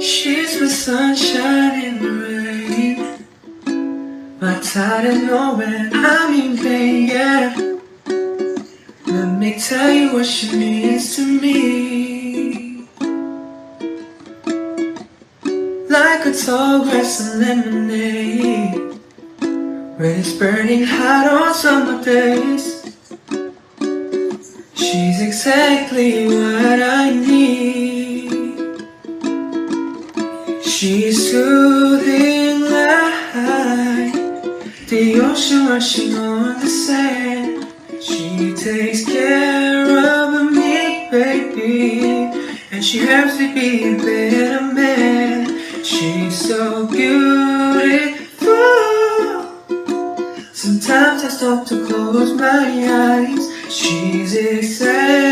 She's my sunshine in the rain. My Tylenol I'm in pain, yeah. Let me tell you what she means to me. Like a tall glass of lemonade. When it's burning hot on summer days. She's exactly what I need. She's soothing like the ocean rushing on the sand. She takes care of me, baby, and she helps me be a better man. She's so beautiful. Sometimes I stop to close my eyes. She's exactly